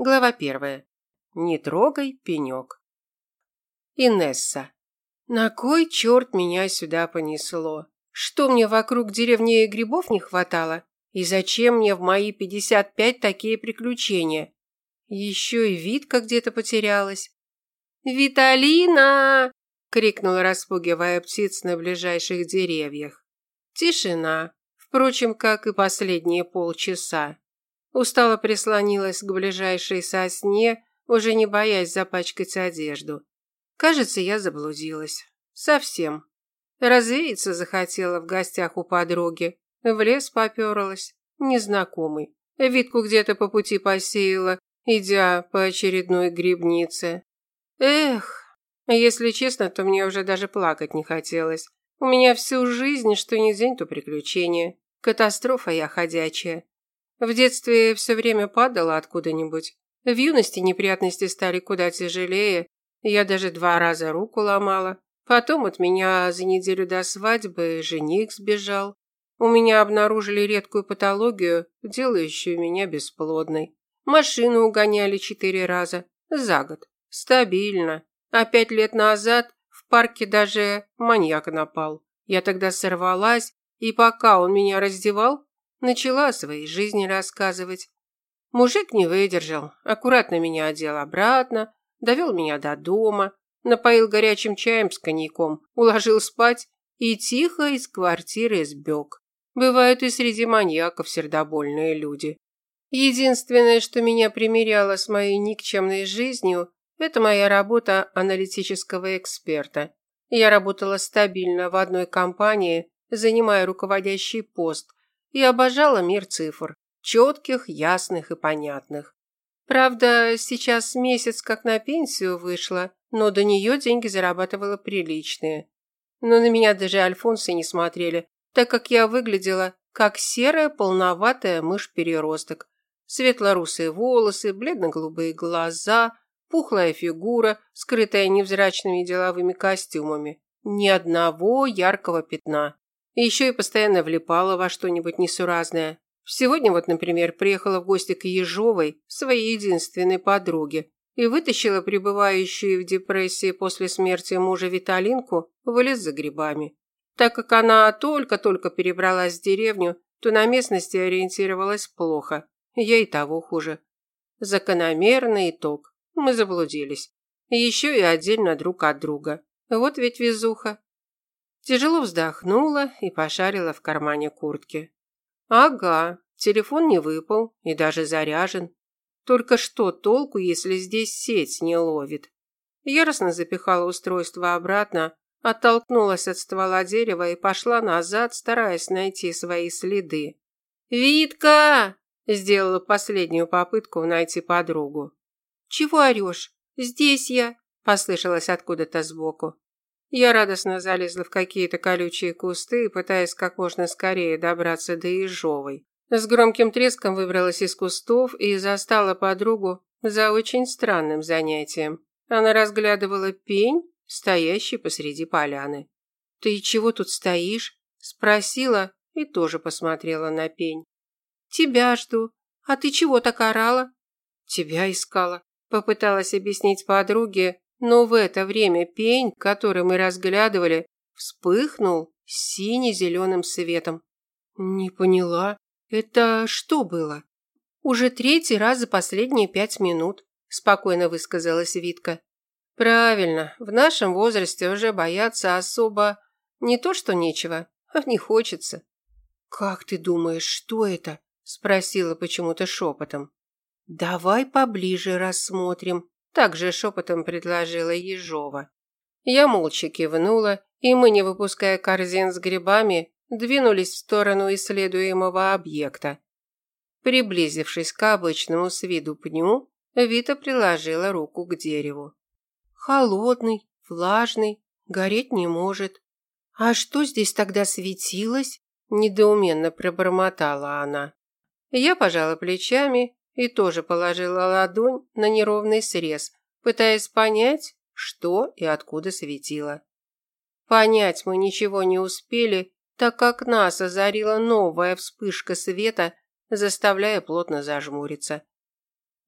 Глава первая. Не трогай пенек. Инесса. На кой черт меня сюда понесло? Что мне вокруг деревни грибов не хватало? И зачем мне в мои 55 такие приключения? Еще и Витка где-то потерялась. «Виталина!» – крикнула, распугивая птиц на ближайших деревьях. Тишина, впрочем, как и последние полчаса. Устало прислонилась к ближайшей сосне, уже не боясь запачкать одежду. Кажется, я заблудилась. Совсем. Развеяться захотела в гостях у подруги. В лес поперлась. Незнакомый. Витку где-то по пути посеяла, идя по очередной грибнице. Эх, если честно, то мне уже даже плакать не хотелось. У меня всю жизнь, что ни день, то приключения. Катастрофа я ходячая. В детстве все время падала откуда-нибудь. В юности неприятности стали куда тяжелее. Я даже два раза руку ломала. Потом от меня за неделю до свадьбы жених сбежал. У меня обнаружили редкую патологию, делающую меня бесплодной. Машину угоняли четыре раза. За год. Стабильно. А пять лет назад в парке даже маньяк напал. Я тогда сорвалась, и пока он меня раздевал, Начала о своей жизни рассказывать. Мужик не выдержал, аккуратно меня одел обратно, довел меня до дома, напоил горячим чаем с коньяком, уложил спать и тихо из квартиры сбег. Бывают и среди маньяков сердобольные люди. Единственное, что меня примеряло с моей никчемной жизнью, это моя работа аналитического эксперта. Я работала стабильно в одной компании, занимая руководящий пост, и обожала мир цифр, четких, ясных и понятных. Правда, сейчас месяц как на пенсию вышла, но до нее деньги зарабатывала приличные. Но на меня даже альфонсы не смотрели, так как я выглядела как серая полноватая мышь-переросток. Светлорусые волосы, бледно-голубые глаза, пухлая фигура, скрытая невзрачными деловыми костюмами. Ни одного яркого пятна. И еще и постоянно влипала во что-нибудь несуразное. Сегодня вот, например, приехала в гости к Ежовой, своей единственной подруге, и вытащила пребывающую в депрессии после смерти мужа Виталинку в лес за грибами. Так как она только-только перебралась в деревню, то на местности ориентировалась плохо. Я и того хуже. Закономерный итог. Мы заблудились. Еще и отдельно друг от друга. Вот ведь везуха. Тяжело вздохнула и пошарила в кармане куртки. Ага, телефон не выпал и даже заряжен. Только что толку, если здесь сеть не ловит? Яростно запихала устройство обратно, оттолкнулась от ствола дерева и пошла назад, стараясь найти свои следы. «Витка!» – сделала последнюю попытку найти подругу. «Чего орешь? Здесь я!» – послышалось откуда-то сбоку. Я радостно залезла в какие-то колючие кусты, пытаясь как можно скорее добраться до Ежовой. С громким треском выбралась из кустов и застала подругу за очень странным занятием. Она разглядывала пень, стоящий посреди поляны. «Ты чего тут стоишь?» – спросила и тоже посмотрела на пень. «Тебя жду. А ты чего так орала?» «Тебя искала», – попыталась объяснить подруге, но в это время пень, который мы разглядывали, вспыхнул сине-зеленым светом. Не поняла, это что было? Уже третий раз за последние пять минут, спокойно высказалась Витка. Правильно, в нашем возрасте уже бояться особо не то что нечего, а не хочется. Как ты думаешь, что это? спросила почему-то шепотом. Давай поближе рассмотрим, также шепотом предложила Ежова. Я молча кивнула, и мы, не выпуская корзин с грибами, двинулись в сторону исследуемого объекта. Приблизившись к обычному с виду пню, Вита приложила руку к дереву. Холодный, влажный, гореть не может. А что здесь тогда светилось? недоуменно пробормотала она. Я пожала плечами и тоже положила ладонь на неровный срез, пытаясь понять, что и откуда светило. Понять мы ничего не успели, так как нас озарила новая вспышка света, заставляя плотно зажмуриться.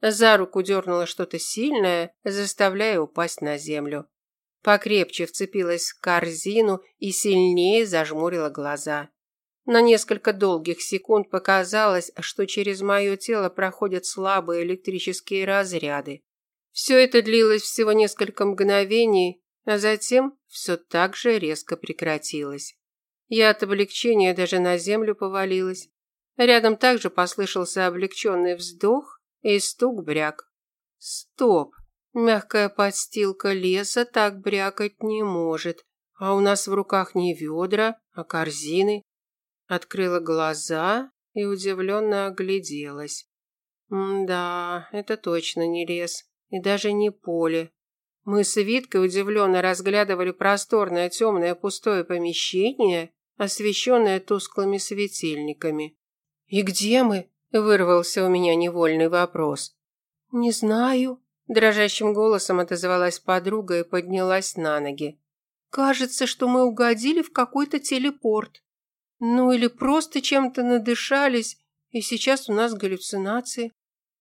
За руку дернула что-то сильное, заставляя упасть на землю. Покрепче вцепилась в корзину и сильнее зажмурила глаза. На несколько долгих секунд показалось, что через мое тело проходят слабые электрические разряды. Все это длилось всего несколько мгновений, а затем все так же резко прекратилось. Я от облегчения даже на землю повалилась. Рядом также послышался облегченный вздох и стук бряк. Стоп! Мягкая подстилка леса так брякать не может. А у нас в руках не ведра, а корзины. Открыла глаза и удивленно огляделась. да, это точно не лес и даже не поле. Мы с Виткой удивленно разглядывали просторное темное пустое помещение, освещенное тусклыми светильниками. «И где мы?» – вырвался у меня невольный вопрос. «Не знаю», – дрожащим голосом отозвалась подруга и поднялась на ноги. «Кажется, что мы угодили в какой-то телепорт. Ну или просто чем-то надышались, и сейчас у нас галлюцинации».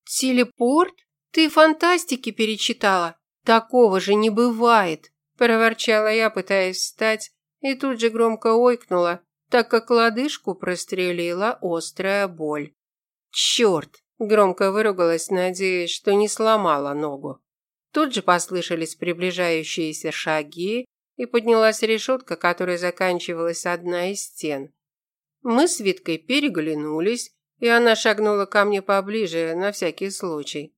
«Телепорт?» Ты фантастики перечитала? Такого же не бывает, проворчала я, пытаясь встать, и тут же громко ойкнула, так как лодыжку прострелила острая боль. Черт! Громко выругалась, надеясь, что не сломала ногу. Тут же послышались приближающиеся шаги, и поднялась решетка, которой заканчивалась одна из стен. Мы с Виткой переглянулись, и она шагнула ко мне поближе на всякий случай.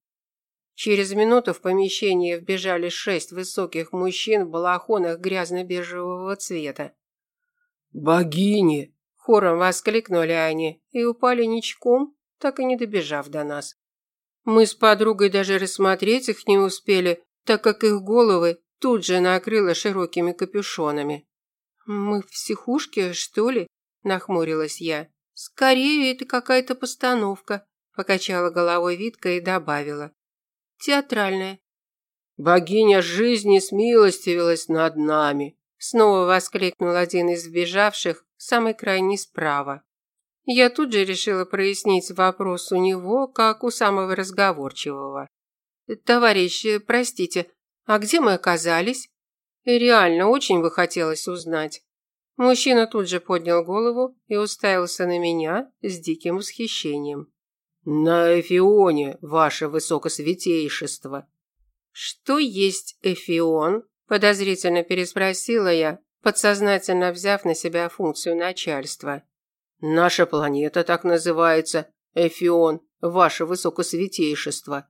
Через минуту в помещение вбежали шесть высоких мужчин в балахонах грязно-бежевого цвета. «Богини!» – хором воскликнули они и упали ничком, так и не добежав до нас. Мы с подругой даже рассмотреть их не успели, так как их головы тут же накрыло широкими капюшонами. «Мы в психушке, что ли?» – нахмурилась я. «Скорее, это какая-то постановка», – покачала головой Витка и добавила театральное. Богиня жизни смилостивилась над нами, снова воскликнул один из сбежавших, самый крайний справа. Я тут же решила прояснить вопрос у него, как у самого разговорчивого. Товарищ, простите, а где мы оказались? реально очень бы хотелось узнать. Мужчина тут же поднял голову и уставился на меня с диким восхищением. «На Эфионе, ваше высокосвятейшество». «Что есть Эфион?» – подозрительно переспросила я, подсознательно взяв на себя функцию начальства. «Наша планета так называется, Эфион, ваше высокосвятейшество.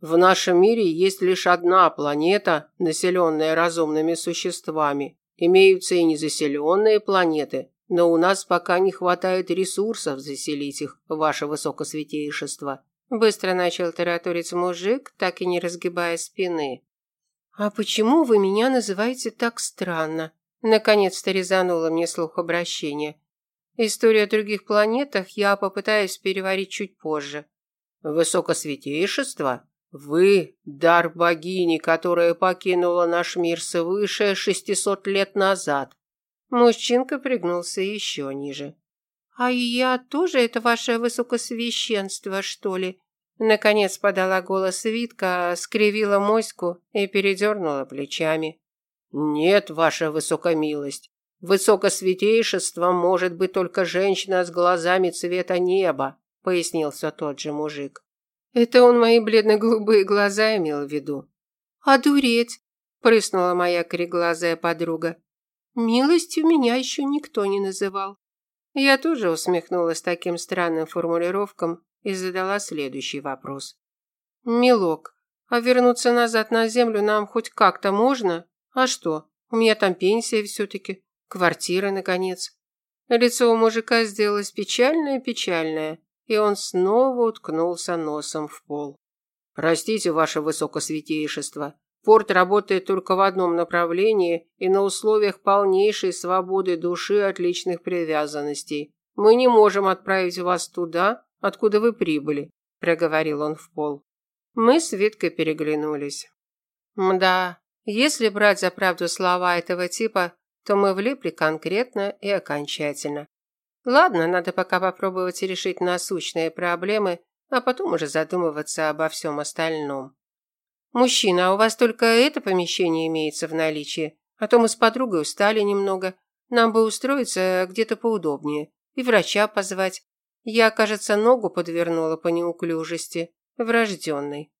В нашем мире есть лишь одна планета, населенная разумными существами. Имеются и незаселенные планеты, но у нас пока не хватает ресурсов заселить их, ваше высокосвятейшество. Быстро начал тараторить мужик, так и не разгибая спины. А почему вы меня называете так странно? Наконец-то резануло мне слух обращения. Историю о других планетах я попытаюсь переварить чуть позже. Высокосвятейшество? Вы – дар богини, которая покинула наш мир свыше шестисот лет назад. Мужчинка пригнулся еще ниже. «А я тоже это ваше высокосвященство, что ли?» Наконец подала голос Витка, скривила моську и передернула плечами. «Нет, ваша высокомилость. Высокосвятейшество может быть только женщина с глазами цвета неба», пояснил все тот же мужик. Это он мои бледно-голубые глаза имел в виду. «Одуреть!» – прыснула моя кореглазая подруга. Милостью меня еще никто не называл. Я тоже усмехнулась таким странным формулировкам и задала следующий вопрос. Милок, а вернуться назад на землю нам хоть как-то можно? А что? У меня там пенсия все-таки, квартира, наконец. Лицо у мужика сделалось печальное-печальное, и он снова уткнулся носом в пол. «Простите, ваше высокосвятейшество, Порт работает только в одном направлении и на условиях полнейшей свободы души от личных привязанностей. Мы не можем отправить вас туда, откуда вы прибыли, проговорил он в пол. Мы с Виткой переглянулись. Мда, если брать за правду слова этого типа, то мы влипли конкретно и окончательно. Ладно, надо пока попробовать решить насущные проблемы, а потом уже задумываться обо всем остальном. «Мужчина, а у вас только это помещение имеется в наличии? А то мы с подругой устали немного. Нам бы устроиться где-то поудобнее. И врача позвать. Я, кажется, ногу подвернула по неуклюжести. Врожденной».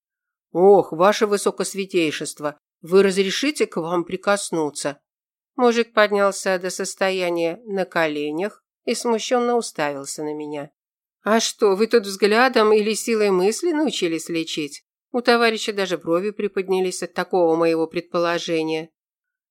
«Ох, ваше высокосвятейшество, вы разрешите к вам прикоснуться?» Мужик поднялся до состояния на коленях и смущенно уставился на меня. «А что, вы тут взглядом или силой мысли научились лечить?» У товарища даже брови приподнялись от такого моего предположения.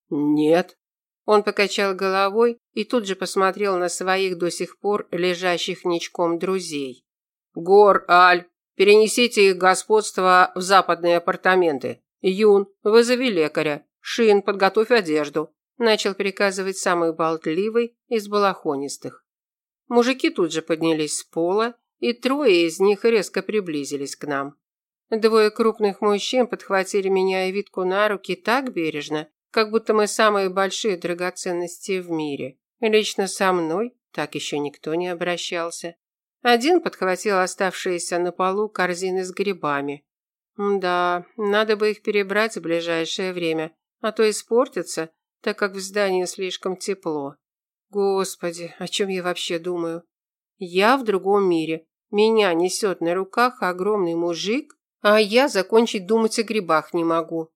«Нет». Он покачал головой и тут же посмотрел на своих до сих пор лежащих ничком друзей. «Гор, Аль, перенесите их господство в западные апартаменты. Юн, вызови лекаря. Шин, подготовь одежду начал приказывать самый болтливый из балахонистых. Мужики тут же поднялись с пола, и трое из них резко приблизились к нам. Двое крупных мужчин подхватили меня и Витку на руки так бережно, как будто мы самые большие драгоценности в мире. Лично со мной так еще никто не обращался. Один подхватил оставшиеся на полу корзины с грибами. Да, надо бы их перебрать в ближайшее время, а то испортятся, так как в здании слишком тепло. Господи, о чем я вообще думаю? Я в другом мире. Меня несет на руках огромный мужик, а я закончить думать о грибах не могу.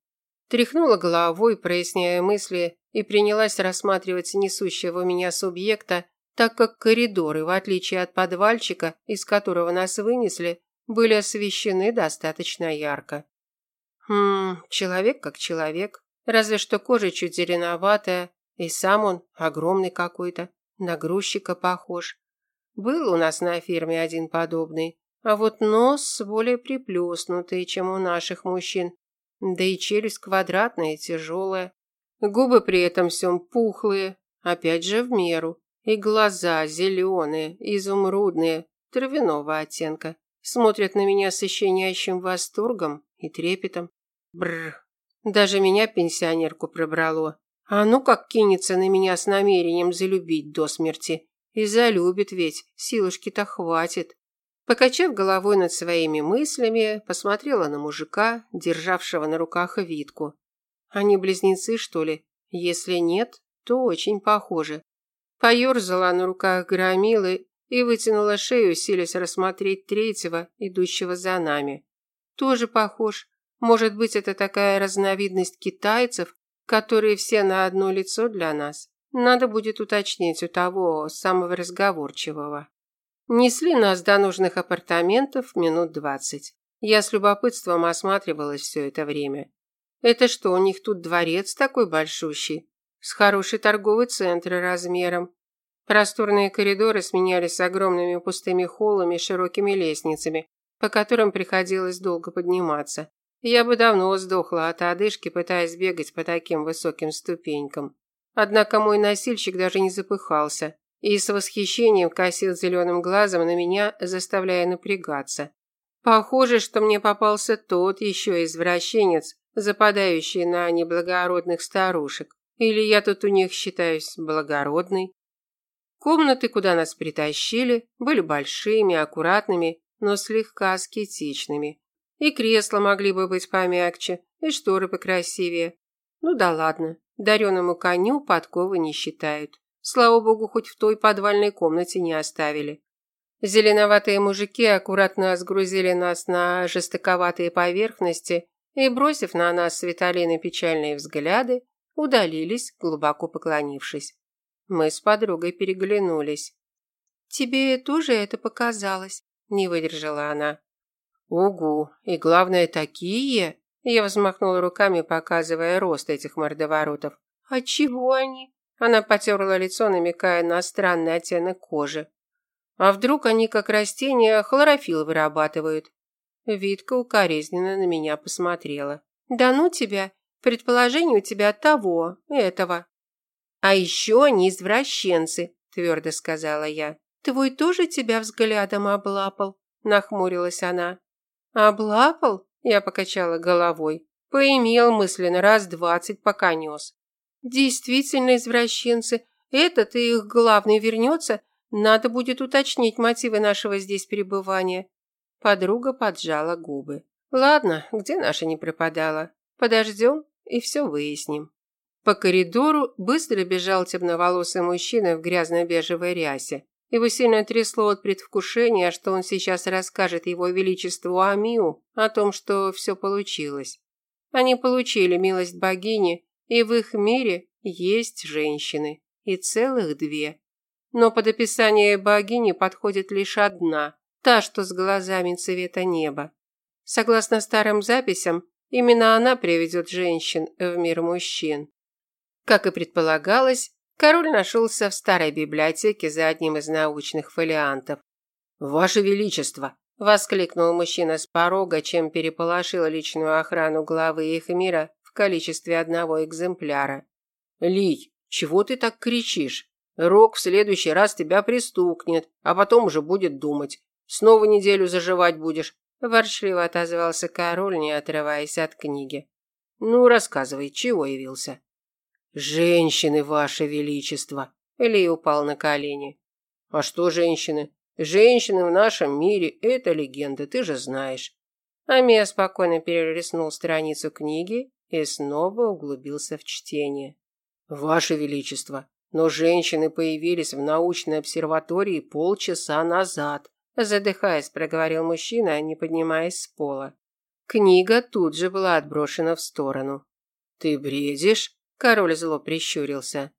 Тряхнула головой, проясняя мысли, и принялась рассматривать несущего меня субъекта, так как коридоры, в отличие от подвальчика, из которого нас вынесли, были освещены достаточно ярко. Хм, человек как человек. Разве что кожа чуть зеленоватая, и сам он огромный какой-то, на грузчика похож. Был у нас на ферме один подобный, а вот нос более приплюснутый, чем у наших мужчин, да и челюсть квадратная и тяжелая. Губы при этом всем пухлые, опять же в меру, и глаза зеленые, изумрудные, травяного оттенка. Смотрят на меня с ощеняющим восторгом и трепетом. Бррр, даже меня пенсионерку пробрало. А ну как кинется на меня с намерением залюбить до смерти. И залюбит ведь, силушки-то хватит. Покачав головой над своими мыслями, посмотрела на мужика, державшего на руках Витку. Они близнецы, что ли? Если нет, то очень похожи. Поёрзала на руках громилы и вытянула шею, силясь рассмотреть третьего, идущего за нами. Тоже похож, может быть, это такая разновидность китайцев, которые все на одно лицо для нас. Надо будет уточнить у того самого разговорчивого. Несли нас до нужных апартаментов минут двадцать. Я с любопытством осматривалась все это время. Это что, у них тут дворец такой большущий? С хороший торговый центр размером. Просторные коридоры сменялись огромными пустыми холлами и широкими лестницами, по которым приходилось долго подниматься. Я бы давно сдохла от одышки, пытаясь бегать по таким высоким ступенькам. Однако мой носильщик даже не запыхался и с восхищением косил зеленым глазом на меня, заставляя напрягаться. Похоже, что мне попался тот еще извращенец, западающий на неблагородных старушек. Или я тут у них считаюсь благородной. Комнаты, куда нас притащили, были большими, аккуратными, но слегка аскетичными. И кресла могли бы быть помягче, и шторы покрасивее. Ну да ладно, дареному коню подковы не считают. Слава богу, хоть в той подвальной комнате не оставили. Зеленоватые мужики аккуратно сгрузили нас на жестоковатые поверхности и, бросив на нас с Виталиной печальные взгляды, удалились, глубоко поклонившись. Мы с подругой переглянулись. «Тебе тоже это показалось?» – не выдержала она. «Угу, и главное, такие!» Я взмахнула руками, показывая рост этих мордоворотов. «А чего они?» Она потерла лицо, намекая на странный оттенок кожи. «А вдруг они, как растения, хлорофилл вырабатывают?» Витка укоризненно на меня посмотрела. «Да ну тебя! Предположение у тебя того, этого». «А еще они извращенцы», – твердо сказала я. «Твой тоже тебя взглядом облапал?» – нахмурилась она. «Облапал?» – я покачала головой. Поимел мысленно раз двадцать, пока нес. «Действительно извращенцы. Этот и их главный вернется. Надо будет уточнить мотивы нашего здесь пребывания. Подруга поджала губы. Ладно, где наша не пропадала? Подождем и все выясним. По коридору быстро бежал темноволосый мужчина в грязно-бежевой рясе. Его сильно трясло от предвкушения, что он сейчас расскажет его величеству Амиу о том, что все получилось. Они получили милость богини, и в их мире есть женщины, и целых две. Но под описание богини подходит лишь одна, та, что с глазами цвета неба. Согласно старым записям, именно она приведет женщин в мир мужчин. Как и предполагалось, король нашелся в старой библиотеке за одним из научных фолиантов. «Ваше Величество!» – воскликнул мужчина с порога, чем переполошил личную охрану главы их мира в количестве одного экземпляра. «Лий, чего ты так кричишь? Рок в следующий раз тебя пристукнет, а потом уже будет думать. Снова неделю заживать будешь», – ворчливо отозвался король, не отрываясь от книги. «Ну, рассказывай, чего явился?» «Женщины, ваше величество!» Ли упал на колени. «А что женщины? Женщины в нашем мире – это легенда, ты же знаешь». Амия спокойно перелистнул страницу книги и снова углубился в чтение. «Ваше Величество, но женщины появились в научной обсерватории полчаса назад», задыхаясь, проговорил мужчина, не поднимаясь с пола. Книга тут же была отброшена в сторону. «Ты бредишь?» Король зло прищурился.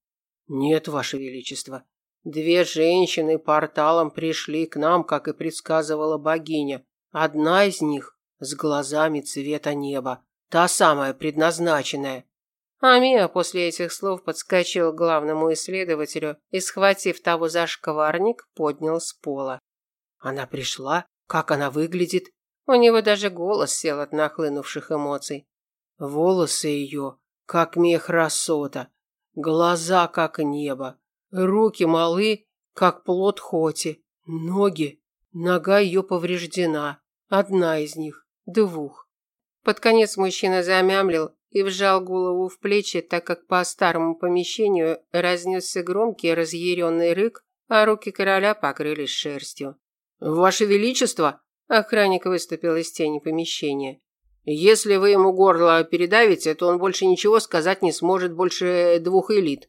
Нет, ваше величество. Две женщины порталом пришли к нам, как и предсказывала богиня. Одна из них с глазами цвета неба, та самая предназначенная. Амия после этих слов подскочил к главному исследователю и, схватив того за шкварник, поднял с пола. Она пришла? Как она выглядит? У него даже голос сел от нахлынувших эмоций. Волосы ее как мех рассота, глаза, как небо, руки малы, как плод хоти, ноги, нога ее повреждена, одна из них, двух. Под конец мужчина замямлил и вжал голову в плечи, так как по старому помещению разнесся громкий разъяренный рык, а руки короля покрылись шерстью. «Ваше Величество!» – охранник выступил из тени помещения. Если вы ему горло передавите, то он больше ничего сказать не сможет больше двух элит.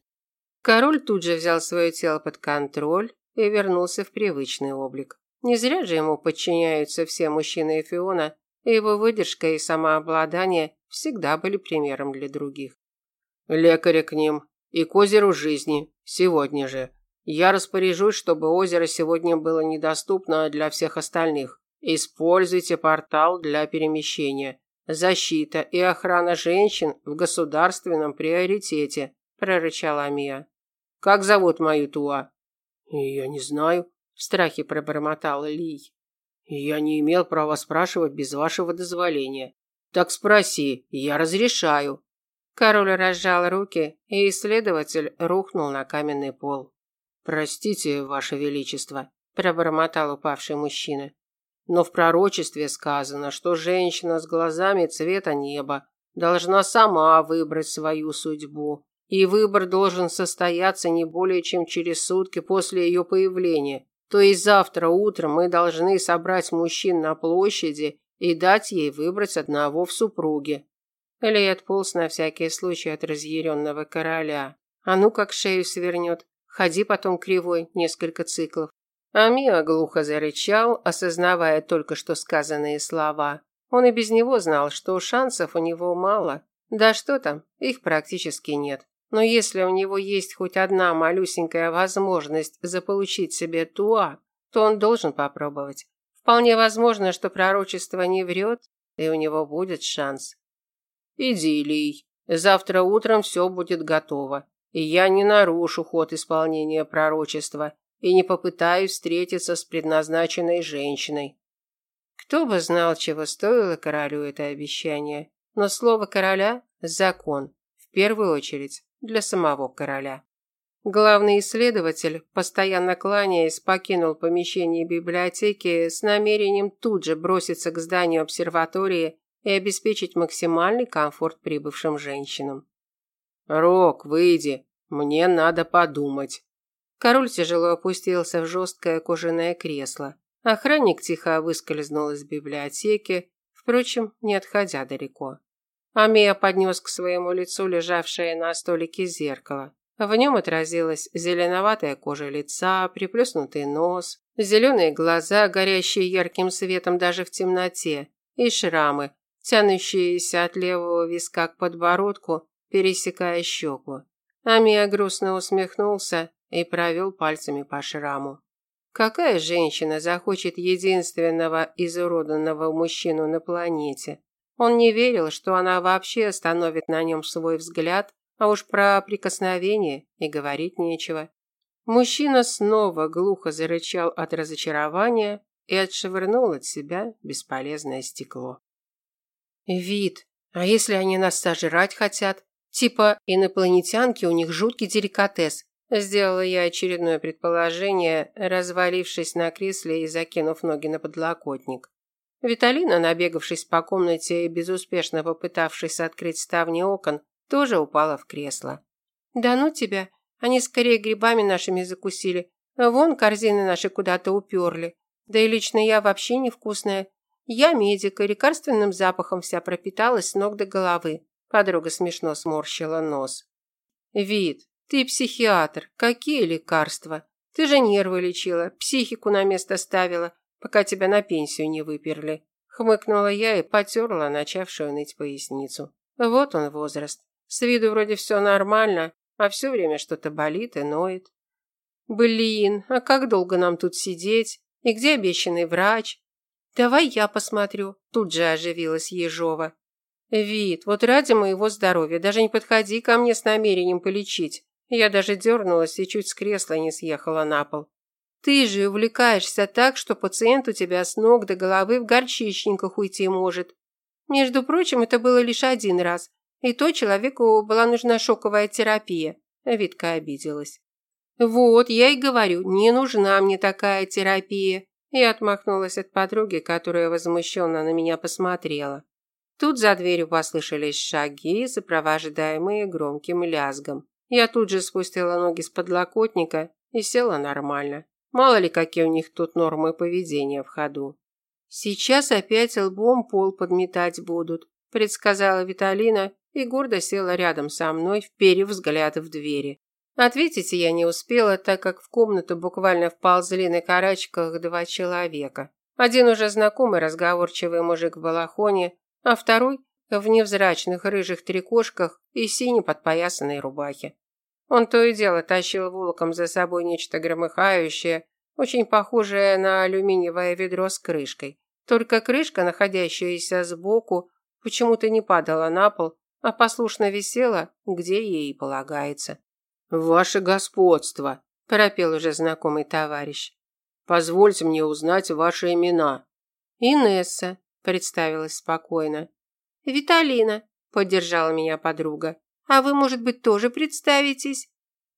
Король тут же взял свое тело под контроль и вернулся в привычный облик. Не зря же ему подчиняются все мужчины Эфиона, и его выдержка и самообладание всегда были примером для других. Лекаря к ним и к озеру жизни сегодня же. Я распоряжусь, чтобы озеро сегодня было недоступно для всех остальных. Используйте портал для перемещения. Защита и охрана женщин в государственном приоритете, прорычала Мия. Как зовут мою Туа? Я не знаю, в страхе пробормотал Ли. Я не имел права спрашивать без вашего дозволения. Так спроси, я разрешаю. Король разжал руки, и исследователь рухнул на каменный пол. Простите, ваше величество, пробормотал упавший мужчина. Но в пророчестве сказано, что женщина с глазами цвета неба должна сама выбрать свою судьбу. И выбор должен состояться не более чем через сутки после ее появления. То есть завтра утром мы должны собрать мужчин на площади и дать ей выбрать одного в супруге. Ли отполз на всякий случай от разъяренного короля. А ну как шею свернет. Ходи потом кривой несколько циклов. Амиа глухо зарычал, осознавая только что сказанные слова. Он и без него знал, что шансов у него мало. Да что там, их практически нет. Но если у него есть хоть одна малюсенькая возможность заполучить себе Туа, то он должен попробовать. Вполне возможно, что пророчество не врет, и у него будет шанс. «Иди, Лий. Завтра утром все будет готово, и я не нарушу ход исполнения пророчества и не попытаюсь встретиться с предназначенной женщиной. Кто бы знал, чего стоило королю это обещание, но слово короля – закон, в первую очередь для самого короля. Главный исследователь, постоянно кланяясь, покинул помещение библиотеки с намерением тут же броситься к зданию обсерватории и обеспечить максимальный комфорт прибывшим женщинам. «Рок, выйди, мне надо подумать», Король тяжело опустился в жесткое кожаное кресло. Охранник тихо выскользнул из библиотеки, впрочем, не отходя далеко. Амия поднес к своему лицу лежавшее на столике зеркало. В нем отразилась зеленоватая кожа лица, приплюснутый нос, зеленые глаза, горящие ярким светом даже в темноте, и шрамы, тянущиеся от левого виска к подбородку, пересекая щеку. Амия грустно усмехнулся и провел пальцами по шраму. Какая женщина захочет единственного изуродованного мужчину на планете? Он не верил, что она вообще остановит на нем свой взгляд, а уж про прикосновение и говорить нечего. Мужчина снова глухо зарычал от разочарования и отшвырнул от себя бесполезное стекло. «Вид, а если они нас сожрать хотят? Типа инопланетянки у них жуткий деликатес. Сделала я очередное предположение, развалившись на кресле и закинув ноги на подлокотник. Виталина, набегавшись по комнате и безуспешно попытавшись открыть ставни окон, тоже упала в кресло. «Да ну тебя, они скорее грибами нашими закусили. Вон корзины наши куда-то уперли. Да и лично я вообще невкусная. Я медик, и лекарственным запахом вся пропиталась с ног до головы». Подруга смешно сморщила нос. «Вид, ты психиатр. Какие лекарства? Ты же нервы лечила, психику на место ставила, пока тебя на пенсию не выперли. Хмыкнула я и потерла начавшую ныть поясницу. Вот он возраст. С виду вроде все нормально, а все время что-то болит и ноет. Блин, а как долго нам тут сидеть? И где обещанный врач? Давай я посмотрю. Тут же оживилась Ежова. Вид, вот ради моего здоровья даже не подходи ко мне с намерением полечить. Я даже дернулась и чуть с кресла не съехала на пол. Ты же увлекаешься так, что пациент у тебя с ног до головы в горчичниках уйти может. Между прочим, это было лишь один раз. И то человеку была нужна шоковая терапия. Витка обиделась. Вот, я и говорю, не нужна мне такая терапия. Я отмахнулась от подруги, которая возмущенно на меня посмотрела. Тут за дверью послышались шаги, сопровождаемые громким лязгом. Я тут же спустила ноги с подлокотника и села нормально. Мало ли, какие у них тут нормы поведения в ходу. Сейчас опять лбом пол подметать будут, предсказала Виталина и гордо села рядом со мной, вперев взгляд в двери. Ответить я не успела, так как в комнату буквально вползли на карачках два человека. Один уже знакомый разговорчивый мужик в балахоне, а второй в невзрачных рыжих трикошках и синей подпоясанной рубахе. Он то и дело тащил волоком за собой нечто громыхающее, очень похожее на алюминиевое ведро с крышкой. Только крышка, находящаяся сбоку, почему-то не падала на пол, а послушно висела, где ей полагается. «Ваше господство», – пропел уже знакомый товарищ. «Позвольте мне узнать ваши имена». «Инесса», – представилась спокойно. «Виталина», – поддержала меня подруга. А вы, может быть, тоже представитесь?»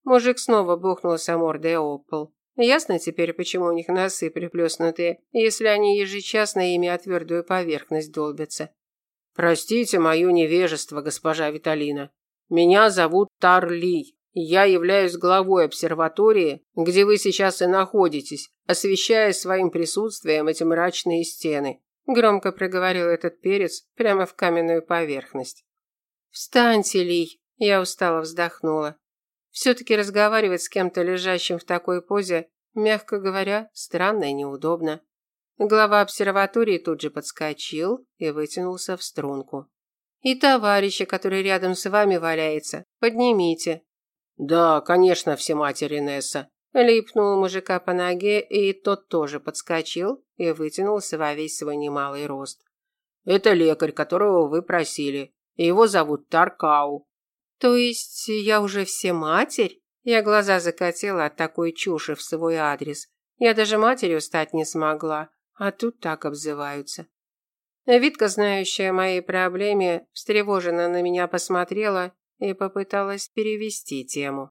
Мужик снова бухнулся мордой об пол. Ясно теперь, почему у них носы приплюснутые, если они ежечасно ими о твердую поверхность долбятся. «Простите мое невежество, госпожа Виталина. Меня зовут Тарли. Я являюсь главой обсерватории, где вы сейчас и находитесь, освещая своим присутствием эти мрачные стены», громко проговорил этот перец прямо в каменную поверхность. «Встаньте, Лий!» Я устало вздохнула. Все-таки разговаривать с кем-то лежащим в такой позе, мягко говоря, странно и неудобно. Глава обсерватории тут же подскочил и вытянулся в струнку. «И товарища, который рядом с вами валяется, поднимите». «Да, конечно, все матери Несса». Липнул мужика по ноге, и тот тоже подскочил и вытянулся во весь свой немалый рост. «Это лекарь, которого вы просили. Его зовут Таркау. То есть я уже все матерь? Я глаза закатила от такой чуши в свой адрес. Я даже матерью стать не смогла, а тут так обзываются. Витка, знающая о моей проблеме, встревоженно на меня посмотрела и попыталась перевести тему.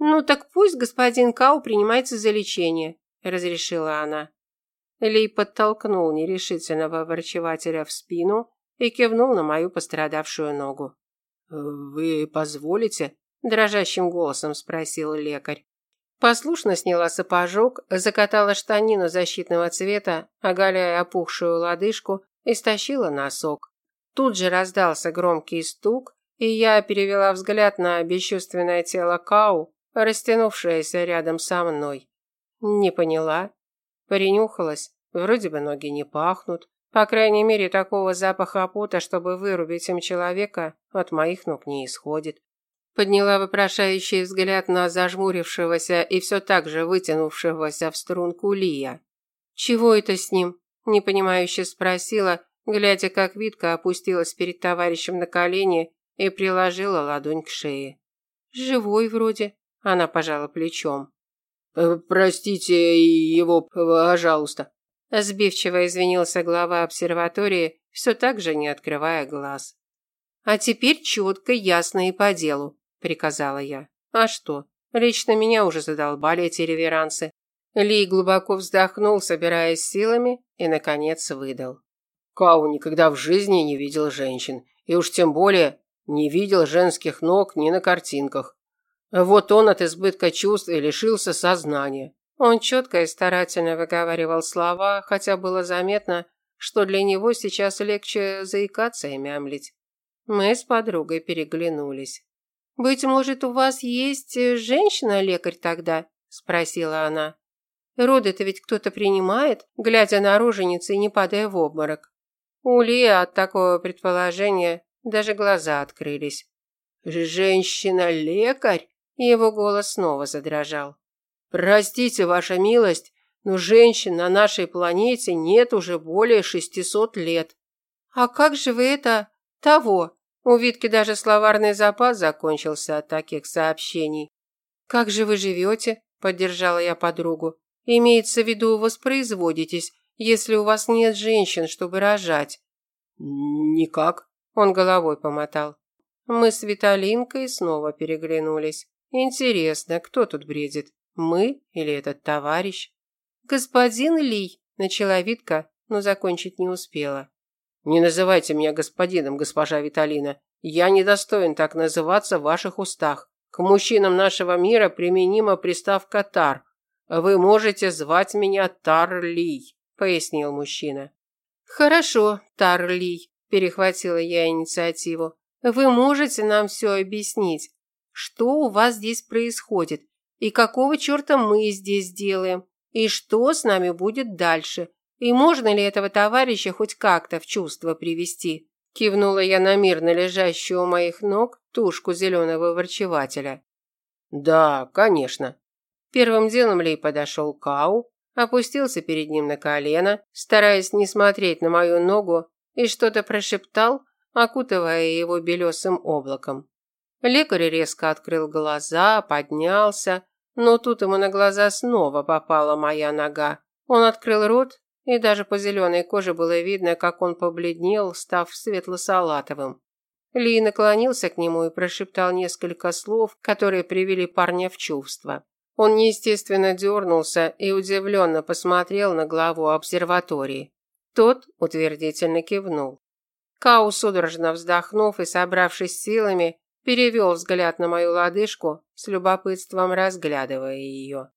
«Ну так пусть господин Кау принимается за лечение», – разрешила она. Ли подтолкнул нерешительного ворчевателя в спину и кивнул на мою пострадавшую ногу. «Вы позволите?» – дрожащим голосом спросил лекарь. Послушно сняла сапожок, закатала штанину защитного цвета, оголяя опухшую лодыжку, и стащила носок. Тут же раздался громкий стук, и я перевела взгляд на бесчувственное тело Кау, растянувшееся рядом со мной. Не поняла. Принюхалась. Вроде бы ноги не пахнут. По крайней мере, такого запаха пота, чтобы вырубить им человека, от моих ног не исходит. Подняла вопрошающий взгляд на зажмурившегося и все так же вытянувшегося в струнку Лия. «Чего это с ним?» – непонимающе спросила, глядя, как Витка опустилась перед товарищем на колени и приложила ладонь к шее. «Живой вроде», – она пожала плечом. «Э, «Простите его, пожалуйста», – сбивчиво извинился глава обсерватории, все так же не открывая глаз. «А теперь четко, ясно и по делу приказала я. А что? Лично меня уже задолбали эти реверансы. Ли глубоко вздохнул, собираясь силами, и наконец выдал. Кау никогда в жизни не видел женщин, и уж тем более не видел женских ног ни на картинках. Вот он от избытка чувств и лишился сознания. Он четко и старательно выговаривал слова, хотя было заметно, что для него сейчас легче заикаться и мямлить. Мы с подругой переглянулись. «Быть может, у вас есть э, женщина-лекарь тогда?» – спросила она. «Роды-то ведь кто-то принимает, глядя на роженицы и не падая в обморок». У Лии от такого предположения даже глаза открылись. «Женщина-лекарь?» – его голос снова задрожал. «Простите, ваша милость, но женщин на нашей планете нет уже более шестисот лет». «А как же вы это... того?» У Витки даже словарный запас закончился от таких сообщений. «Как же вы живете?» – поддержала я подругу. «Имеется в виду, воспроизводитесь, если у вас нет женщин, чтобы рожать». «Никак», – он головой помотал. Мы с Виталинкой снова переглянулись. Интересно, кто тут бредит? Мы или этот товарищ? Господин Ли, начала Витка, но закончить не успела. Не называйте меня господином, госпожа Виталина. Я недостоин так называться в ваших устах. К мужчинам нашего мира применима приставка тар. Вы можете звать меня Тарли, пояснил мужчина. Хорошо, Тарли, перехватила я инициативу. Вы можете нам все объяснить? Что у вас здесь происходит? И какого черта мы здесь делаем? И что с нами будет дальше? И можно ли этого товарища хоть как-то в чувство привести? Кивнула я на мирно лежащую у моих ног тушку зеленого ворчевателя. Да, конечно. Первым делом Лей подошел к Ау, опустился перед ним на колено, стараясь не смотреть на мою ногу, и что-то прошептал, окутывая его белесым облаком. Лекарь резко открыл глаза, поднялся, но тут ему на глаза снова попала моя нога. Он открыл рот и даже по зеленой коже было видно, как он побледнел, став светло-салатовым. Ли наклонился к нему и прошептал несколько слов, которые привели парня в чувство. Он неестественно дернулся и удивленно посмотрел на главу обсерватории. Тот утвердительно кивнул. Кау, судорожно вздохнув и собравшись силами, перевел взгляд на мою лодыжку, с любопытством разглядывая ее.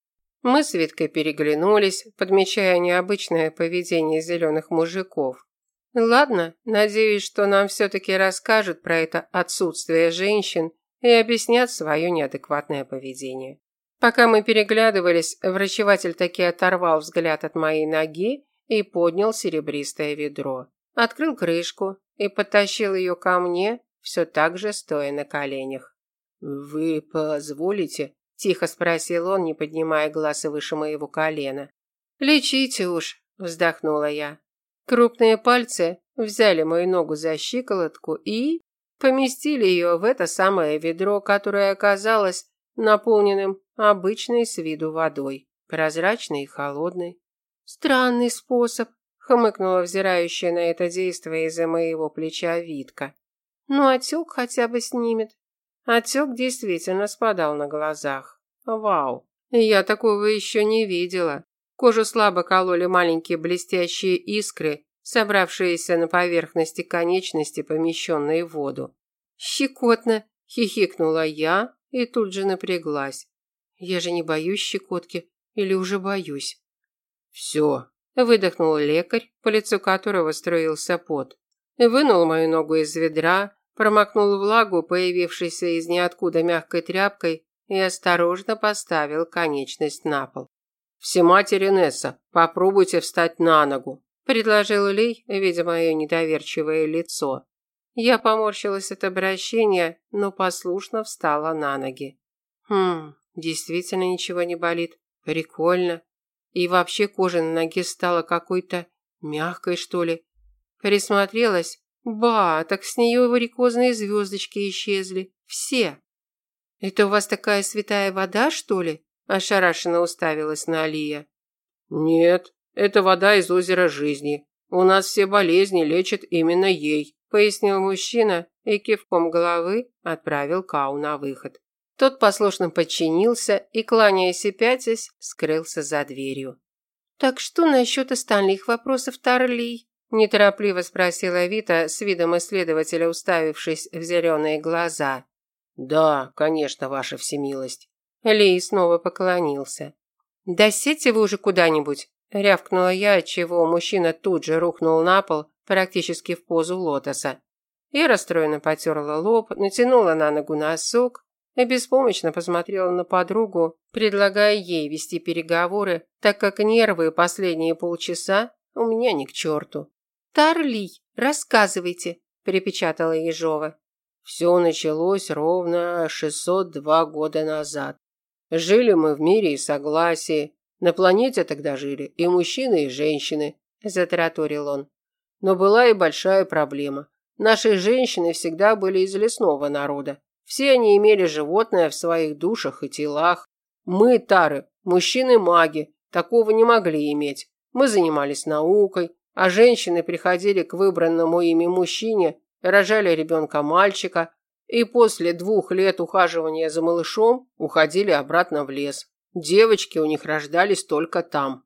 Мы с Виткой переглянулись, подмечая необычное поведение зеленых мужиков. Ладно, надеюсь, что нам все-таки расскажут про это отсутствие женщин и объяснят свое неадекватное поведение. Пока мы переглядывались, врачеватель таки оторвал взгляд от моей ноги и поднял серебристое ведро. Открыл крышку и подтащил ее ко мне, все так же стоя на коленях. «Вы позволите?» Тихо спросил он, не поднимая глаз выше моего колена. «Лечите уж», – вздохнула я. Крупные пальцы взяли мою ногу за щиколотку и поместили ее в это самое ведро, которое оказалось наполненным обычной с виду водой, прозрачной и холодной. «Странный способ», – хмыкнула взирающая на это действие из-за моего плеча Витка. «Ну, отек хотя бы снимет». Отек действительно спадал на глазах. Вау, я такого еще не видела. Кожу слабо кололи маленькие блестящие искры, собравшиеся на поверхности конечности, помещенные в воду. «Щекотно!» – хихикнула я и тут же напряглась. Я же не боюсь щекотки или уже боюсь. Все, выдохнул лекарь, по лицу которого струился пот. Вынул мою ногу из ведра, промокнул влагу, появившейся из ниоткуда мягкой тряпкой, и осторожно поставил конечность на пол. «Всематерь Инесса, попробуйте встать на ногу», – предложил Лей, видя мое недоверчивое лицо. Я поморщилась от обращения, но послушно встала на ноги. Хм, действительно ничего не болит. Прикольно. И вообще кожа на ноге стала какой-то мягкой, что ли. Присмотрелась. Ба, так с нее варикозные звездочки исчезли. Все. Это у вас такая святая вода, что ли? Ошарашенно уставилась на Алия. Нет, это вода из озера жизни. У нас все болезни лечат именно ей, пояснил мужчина и кивком головы отправил Кау на выход. Тот послушно подчинился и, кланяясь и пятясь, скрылся за дверью. «Так что насчет остальных вопросов, Тарлей?» Неторопливо спросила Вита с видом исследователя, уставившись в зеленые глаза. Да, конечно, ваша всемилость. Лей снова поклонился. Да сядьте вы уже куда-нибудь, рявкнула я, отчего мужчина тут же рухнул на пол, практически в позу лотоса. Я расстроенно потерла лоб, натянула на ногу носок и беспомощно посмотрела на подругу, предлагая ей вести переговоры, так как нервы последние полчаса у меня ни к черту. «Тарли, рассказывайте», – перепечатала Ежова. Все началось ровно 602 года назад. Жили мы в мире и согласии. На планете тогда жили и мужчины, и женщины, затараторил он. Но была и большая проблема. Наши женщины всегда были из лесного народа. Все они имели животное в своих душах и телах. Мы, тары, мужчины-маги, такого не могли иметь. Мы занимались наукой, а женщины приходили к выбранному ими мужчине рожали ребенка мальчика и после двух лет ухаживания за малышом уходили обратно в лес. Девочки у них рождались только там.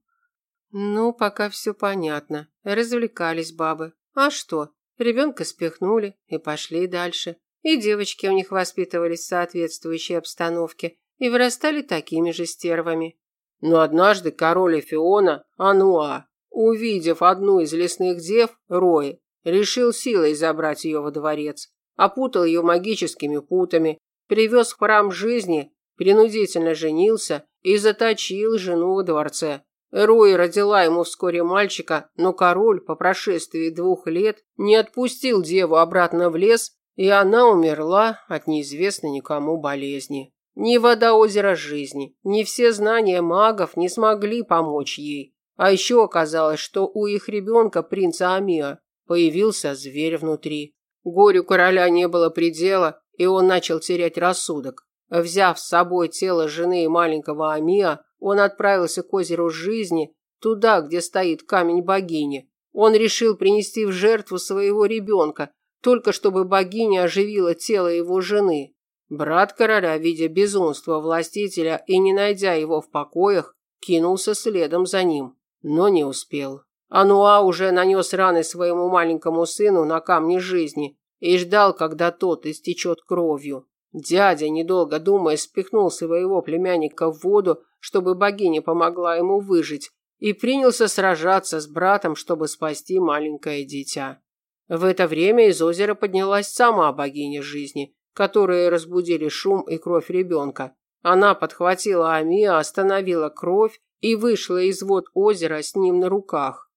Ну, пока все понятно. Развлекались бабы. А что? Ребенка спихнули и пошли дальше. И девочки у них воспитывались в соответствующей обстановке и вырастали такими же стервами. Но однажды король Эфиона, Ануа, увидев одну из лесных дев, Рои, Решил силой забрать ее во дворец, опутал ее магическими путами, привез в храм жизни, принудительно женился и заточил жену во дворце. Руи родила ему вскоре мальчика, но король по прошествии двух лет не отпустил деву обратно в лес, и она умерла от неизвестной никому болезни. Ни вода озера жизни, ни все знания магов не смогли помочь ей. А еще оказалось, что у их ребенка, принца Амиа, Появился зверь внутри. Горю короля не было предела, и он начал терять рассудок. Взяв с собой тело жены и маленького Амиа, он отправился к озеру жизни, туда, где стоит камень богини. Он решил принести в жертву своего ребенка, только чтобы богиня оживила тело его жены. Брат короля, видя безумство властителя и не найдя его в покоях, кинулся следом за ним, но не успел. Ануа уже нанес раны своему маленькому сыну на камне жизни и ждал, когда тот истечет кровью. Дядя, недолго думая, спихнул своего племянника в воду, чтобы богиня помогла ему выжить, и принялся сражаться с братом, чтобы спасти маленькое дитя. В это время из озера поднялась сама богиня жизни, которые разбудили шум и кровь ребенка. Она подхватила Амиа, остановила кровь и вышла из вод озера с ним на руках.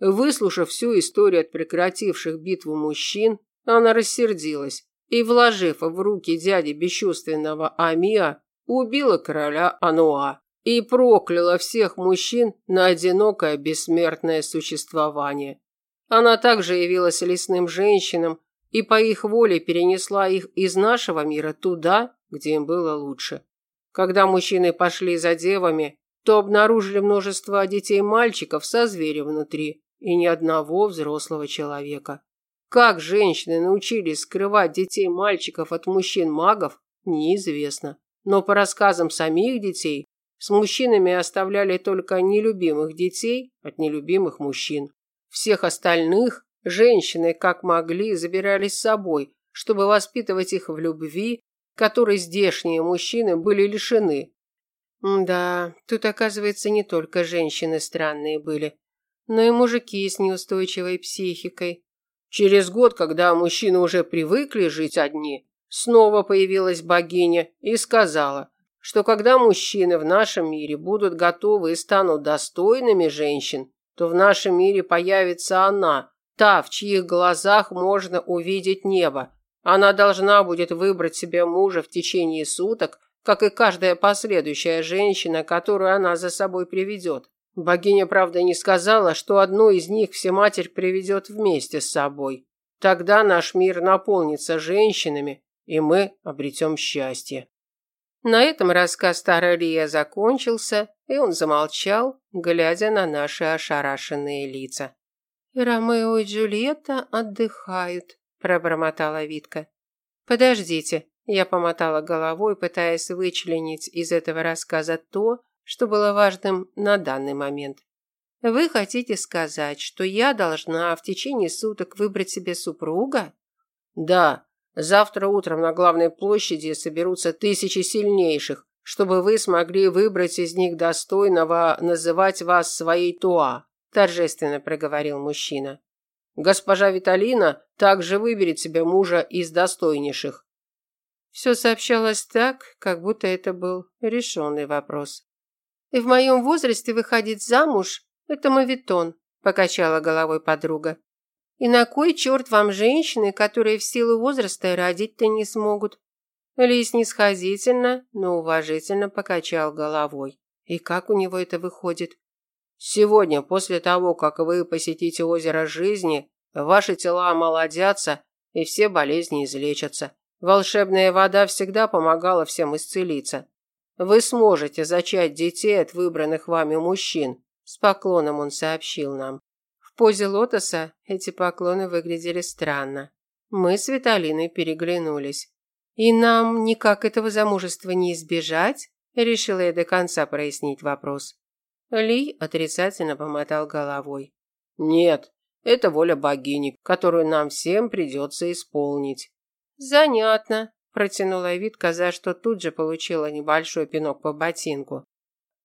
Выслушав всю историю от прекративших битву мужчин, она рассердилась и, вложив в руки дяди бесчувственного Амиа, убила короля Ануа и прокляла всех мужчин на одинокое бессмертное существование. Она также явилась лесным женщинам и по их воле перенесла их из нашего мира туда, где им было лучше. Когда мужчины пошли за девами, то обнаружили множество детей-мальчиков со зверем внутри, и ни одного взрослого человека. Как женщины научились скрывать детей мальчиков от мужчин-магов, неизвестно. Но по рассказам самих детей, с мужчинами оставляли только нелюбимых детей от нелюбимых мужчин. Всех остальных женщины, как могли, забирали с собой, чтобы воспитывать их в любви, которой здешние мужчины были лишены. Да, тут, оказывается, не только женщины странные были, но и мужики с неустойчивой психикой. Через год, когда мужчины уже привыкли жить одни, снова появилась богиня и сказала, что когда мужчины в нашем мире будут готовы и станут достойными женщин, то в нашем мире появится она, та, в чьих глазах можно увидеть небо. Она должна будет выбрать себе мужа в течение суток как и каждая последующая женщина, которую она за собой приведет. Богиня, правда, не сказала, что одну из них Всематерь приведет вместе с собой. Тогда наш мир наполнится женщинами, и мы обретем счастье. На этом рассказ старой Рия закончился, и он замолчал, глядя на наши ошарашенные лица. «И Ромео и Джульетта отдыхают», – пробормотала Витка. «Подождите, я помотала головой, пытаясь вычленить из этого рассказа то, что было важным на данный момент. Вы хотите сказать, что я должна в течение суток выбрать себе супруга? Да. Завтра утром на главной площади соберутся тысячи сильнейших, чтобы вы смогли выбрать из них достойного называть вас своей Туа, торжественно проговорил мужчина. Госпожа Виталина также выберет себе мужа из достойнейших. Все сообщалось так, как будто это был решенный вопрос. «И в моем возрасте выходить замуж – это мавитон», – покачала головой подруга. «И на кой черт вам женщины, которые в силу возраста родить-то не смогут?» Ли снисходительно, но уважительно покачал головой. «И как у него это выходит?» «Сегодня, после того, как вы посетите озеро жизни, ваши тела омолодятся, и все болезни излечатся. Волшебная вода всегда помогала всем исцелиться. Вы сможете зачать детей от выбранных вами мужчин, с поклоном он сообщил нам. В позе лотоса эти поклоны выглядели странно. Мы с Виталиной переглянулись. И нам никак этого замужества не избежать? Решила я до конца прояснить вопрос. Ли отрицательно помотал головой. Нет, это воля богини, которую нам всем придется исполнить. Занятно, протянула Витка, за что тут же получила небольшой пинок по ботинку.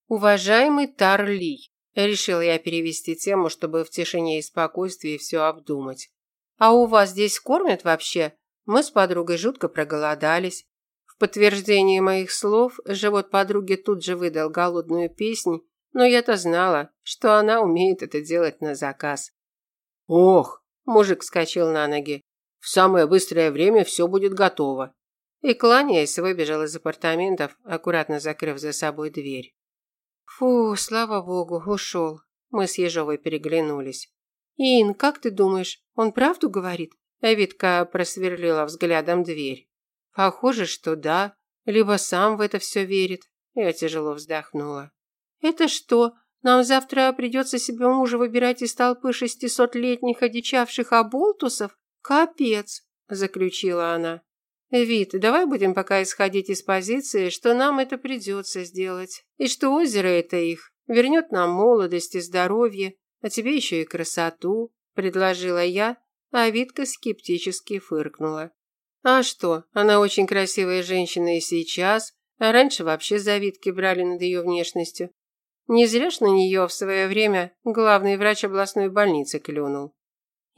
Уважаемый Тарли, решил я перевести тему, чтобы в тишине и спокойствии все обдумать. А у вас здесь кормят вообще? Мы с подругой жутко проголодались. В подтверждение моих слов живот подруги тут же выдал голодную песнь, но я-то знала, что она умеет это делать на заказ. Ох, мужик вскочил на ноги. В самое быстрое время все будет готово. И, кланяясь, выбежал из апартаментов, аккуратно закрыв за собой дверь. Фу, слава богу, ушел. Мы с Ежовой переглянулись. «Ин, как ты думаешь, он правду говорит?» Витка просверлила взглядом дверь. «Похоже, что да, либо сам в это все верит». Я тяжело вздохнула. «Это что, нам завтра придется себе мужа выбирать из толпы шестисотлетних одичавших оболтусов? «Капец», – заключила она. «Вит, давай будем пока исходить из позиции, что нам это придется сделать, и что озеро это их вернет нам молодость и здоровье, а тебе еще и красоту», – предложила я, а Витка скептически фыркнула. «А что, она очень красивая женщина и сейчас, а раньше вообще завидки брали над ее внешностью. Не зря ж на нее в свое время главный врач областной больницы клюнул.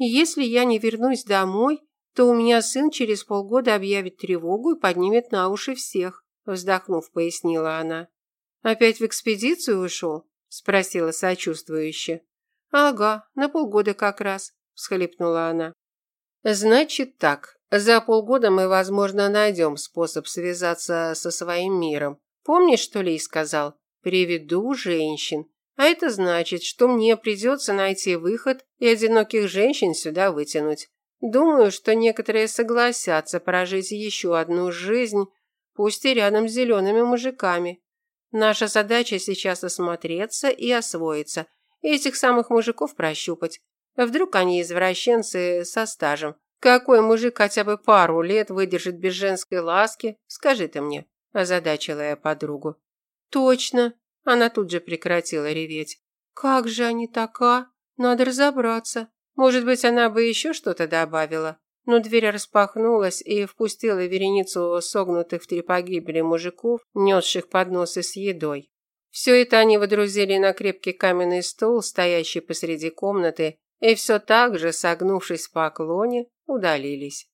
Если я не вернусь домой, то у меня сын через полгода объявит тревогу и поднимет на уши всех, вздохнув, пояснила она. Опять в экспедицию ушел? спросила сочувствующе. Ага, на полгода как раз, всхлипнула она. Значит так, за полгода мы, возможно, найдем способ связаться со своим миром. Помнишь, что Лей сказал? Приведу женщин. А это значит, что мне придется найти выход и одиноких женщин сюда вытянуть. Думаю, что некоторые согласятся прожить еще одну жизнь, пусть и рядом с зелеными мужиками. Наша задача сейчас осмотреться и освоиться, и этих самых мужиков прощупать. Вдруг они извращенцы со стажем. Какой мужик хотя бы пару лет выдержит без женской ласки, скажи ты мне, озадачила я подругу. Точно, она тут же прекратила реветь. Как же они така? Надо разобраться. Может быть, она бы еще что-то добавила. но дверь распахнулась и впустила вереницу согнутых в три погибели мужиков, несших подносы с едой. Все это они водрузили на крепкий каменный стол, стоящий посреди комнаты, и все так же, согнувшись в поклоне, удалились.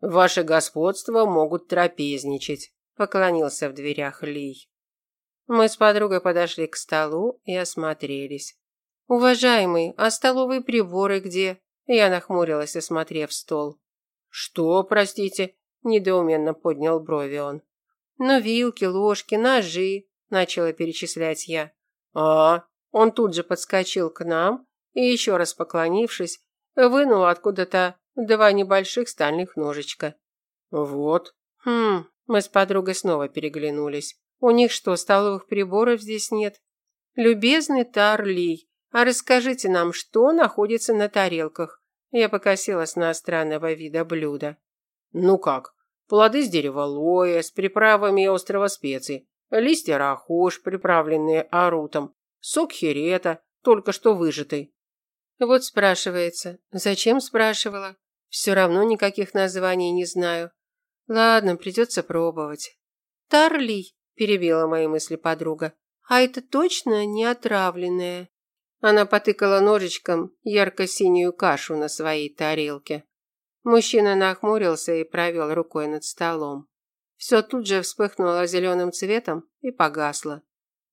«Ваше господство могут трапезничать», – поклонился в дверях Лий. Мы с подругой подошли к столу и осмотрелись. «Уважаемый, а столовые приборы где?» Я нахмурилась, осмотрев стол. «Что, простите?» – недоуменно поднял брови он. «Ну, вилки, ложки, ножи», – начала перечислять я. «А?» Он тут же подскочил к нам и, еще раз поклонившись, вынул откуда-то два небольших стальных ножичка. «Вот». «Хм, мы с подругой снова переглянулись. У них что, столовых приборов здесь нет? Любезный Тарлей, а расскажите нам, что находится на тарелках?» Я покосилась на странного вида блюда. «Ну как? Плоды с дерева лоя, с приправами острого специй, листья рахош, приправленные арутом, сок херета, только что выжатый». Вот спрашивается. Зачем спрашивала? Все равно никаких названий не знаю. Ладно, придется пробовать. Тарли, перебила мои мысли подруга. А это точно не отравленное? Она потыкала ножичком ярко-синюю кашу на своей тарелке. Мужчина нахмурился и провел рукой над столом. Все тут же вспыхнуло зеленым цветом и погасло.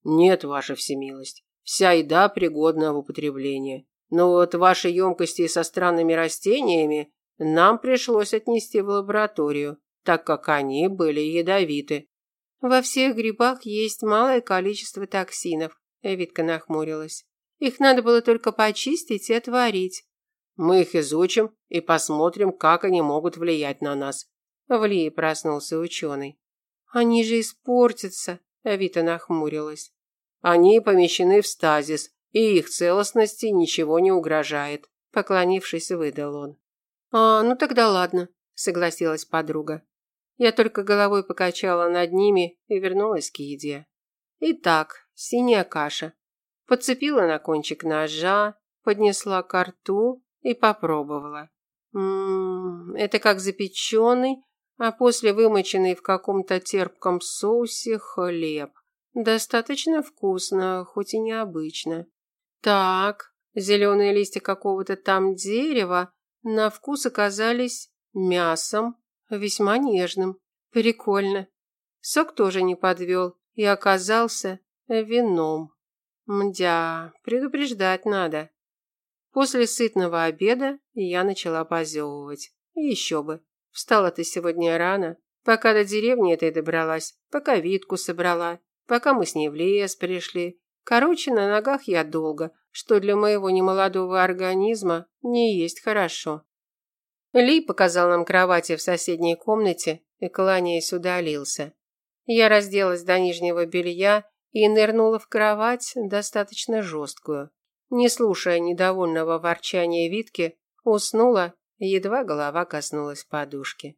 Нет, ваша всемилость, вся еда пригодна в употреблении. Но вот ваши емкости со странными растениями нам пришлось отнести в лабораторию, так как они были ядовиты. Во всех грибах есть малое количество токсинов, Эвитка нахмурилась. Их надо было только почистить и отварить. Мы их изучим и посмотрим, как они могут влиять на нас. В Лии проснулся ученый. Они же испортятся, Авита нахмурилась. Они помещены в стазис, и их целостности ничего не угрожает, поклонившись, выдал он. А, ну тогда ладно, согласилась подруга. Я только головой покачала над ними и вернулась к еде. Итак, синяя каша. Подцепила на кончик ножа, поднесла к рту и попробовала. Ммм, это как запеченный, а после вымоченный в каком-то терпком соусе хлеб. Достаточно вкусно, хоть и необычно. Так, зеленые листья какого-то там дерева на вкус оказались мясом, весьма нежным. Прикольно. Сок тоже не подвел и оказался вином. Мдя, предупреждать надо. После сытного обеда я начала позевывать. Еще бы. Встала ты сегодня рано, пока до деревни этой добралась, пока Витку собрала, пока мы с ней в лес пришли. Короче, на ногах я долго, что для моего немолодого организма не есть хорошо. Ли показал нам кровати в соседней комнате и, кланяясь, удалился. Я разделась до нижнего белья и нырнула в кровать, достаточно жесткую. Не слушая недовольного ворчания Витки, уснула, едва голова коснулась подушки.